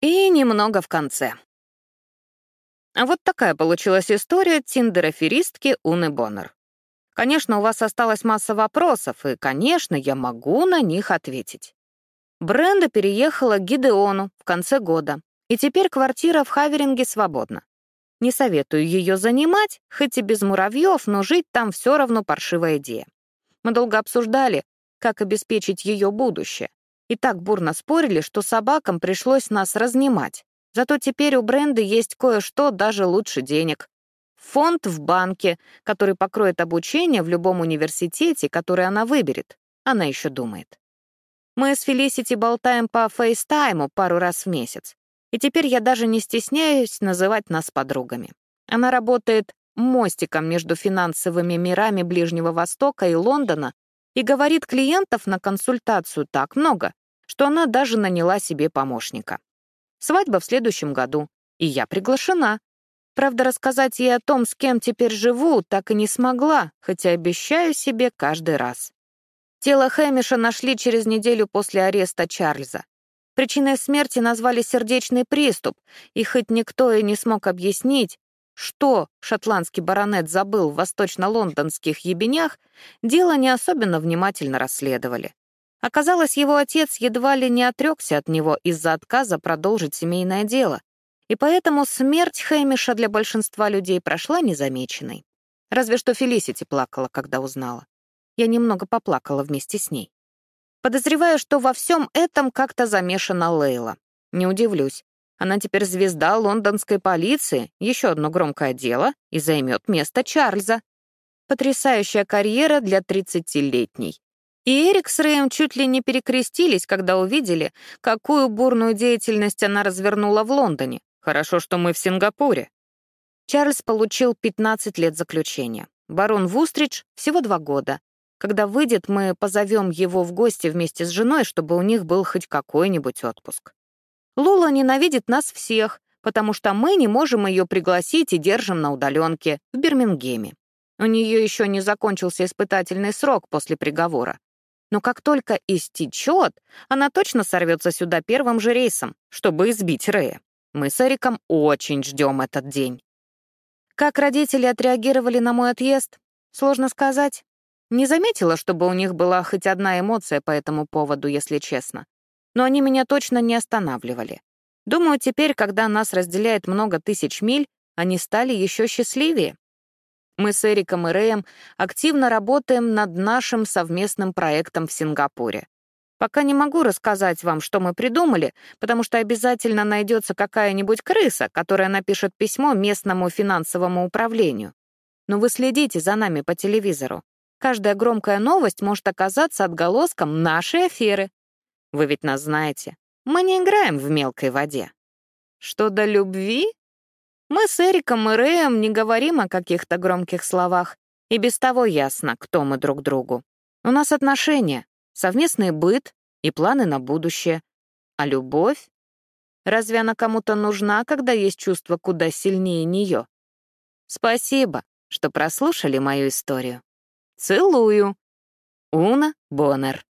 И немного в конце. А вот такая получилась история тиндероферистки Уны Боннер. Конечно, у вас осталась масса вопросов, и, конечно, я могу на них ответить. Бренда переехала к Гидеону в конце года, и теперь квартира в Хаверинге свободна. Не советую ее занимать, хоть и без муравьев, но жить там все равно паршивая идея. Мы долго обсуждали, как обеспечить ее будущее, и так бурно спорили, что собакам пришлось нас разнимать. Зато теперь у бренда есть кое-что даже лучше денег. Фонд в банке, который покроет обучение в любом университете, который она выберет. Она еще думает. Мы с Фелисити болтаем по фейстайму пару раз в месяц. И теперь я даже не стесняюсь называть нас подругами. Она работает мостиком между финансовыми мирами Ближнего Востока и Лондона и говорит клиентов на консультацию так много, что она даже наняла себе помощника. Свадьба в следующем году, и я приглашена. Правда, рассказать ей о том, с кем теперь живу, так и не смогла, хотя обещаю себе каждый раз. Тело Хэмиша нашли через неделю после ареста Чарльза. Причиной смерти назвали сердечный приступ, и хоть никто и не смог объяснить, что шотландский баронет забыл в восточно-лондонских ебенях, дело не особенно внимательно расследовали. Оказалось, его отец едва ли не отрекся от него из-за отказа продолжить семейное дело, и поэтому смерть Хэмиша для большинства людей прошла незамеченной. Разве что Фелисити плакала, когда узнала. Я немного поплакала вместе с ней. Подозреваю, что во всем этом как-то замешана Лейла. Не удивлюсь. Она теперь звезда лондонской полиции, еще одно громкое дело, и займет место Чарльза. Потрясающая карьера для 30-летней. И Эрик с Рэем чуть ли не перекрестились, когда увидели, какую бурную деятельность она развернула в Лондоне. Хорошо, что мы в Сингапуре. Чарльз получил 15 лет заключения. Барон Вустридж — всего два года. Когда выйдет, мы позовем его в гости вместе с женой, чтобы у них был хоть какой-нибудь отпуск. Лула ненавидит нас всех, потому что мы не можем ее пригласить и держим на удаленке в Бирмингеме. У нее еще не закончился испытательный срок после приговора. Но как только истечет, она точно сорвется сюда первым же рейсом, чтобы избить Рэя. Мы с Эриком очень ждем этот день. Как родители отреагировали на мой отъезд? Сложно сказать. Не заметила, чтобы у них была хоть одна эмоция по этому поводу, если честно. Но они меня точно не останавливали. Думаю, теперь, когда нас разделяет много тысяч миль, они стали еще счастливее. Мы с Эриком и Рэем активно работаем над нашим совместным проектом в Сингапуре. Пока не могу рассказать вам, что мы придумали, потому что обязательно найдется какая-нибудь крыса, которая напишет письмо местному финансовому управлению. Но вы следите за нами по телевизору. Каждая громкая новость может оказаться отголоском нашей аферы. Вы ведь нас знаете. Мы не играем в мелкой воде. Что до любви? Мы с Эриком и Рэем не говорим о каких-то громких словах, и без того ясно, кто мы друг другу. У нас отношения, совместный быт и планы на будущее. А любовь? Разве она кому-то нужна, когда есть чувство куда сильнее нее? Спасибо, что прослушали мою историю. Целую. Уна Боннер.